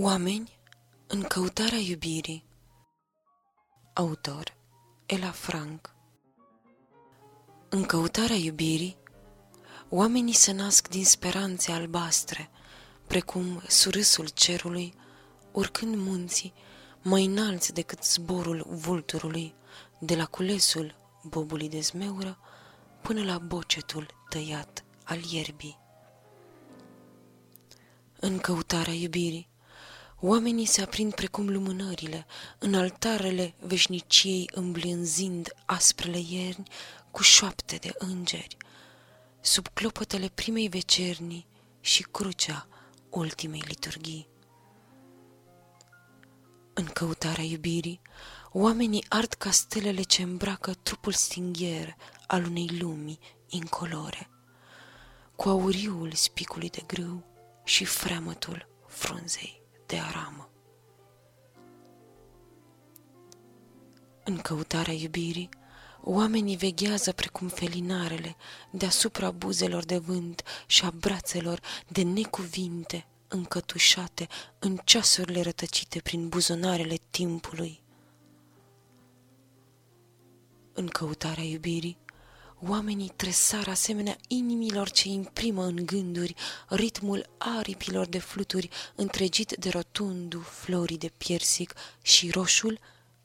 Oameni în căutarea iubirii Autor Ela Frank În căutarea iubirii, oamenii se nasc din speranțe albastre, precum surâsul cerului, urcând munții mai înalți decât zborul vulturului, de la culesul bobului de zmeură până la bocetul tăiat al ierbii. În căutarea iubirii, Oamenii se aprind precum lumânările, în altarele veșniciei îmblânzind asprele ierni cu șoapte de îngeri, sub clopotele primei vecerni și crucea ultimei liturghii. În căutarea iubirii, oamenii ard castelele ce îmbracă trupul stingher al unei lumii incolore, cu auriul spicului de grâu și freamătul frunzei de aramă. În căutarea iubirii, oamenii veghează precum felinarele deasupra buzelor de vânt și a brațelor de necuvinte încătușate în ceasurile rătăcite prin buzonarele timpului. În căutarea iubirii, Oamenii tresar asemenea inimilor ce imprimă în gânduri ritmul aripilor de fluturi întregit de rotundu florii de piersic și roșul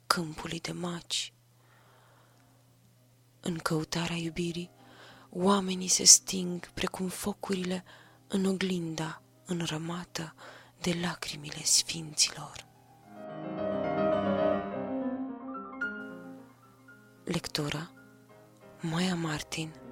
câmpului de maci. În căutarea iubirii, oamenii se sting precum focurile în oglinda înrămată de lacrimile sfinților. Lectura Moja Martin.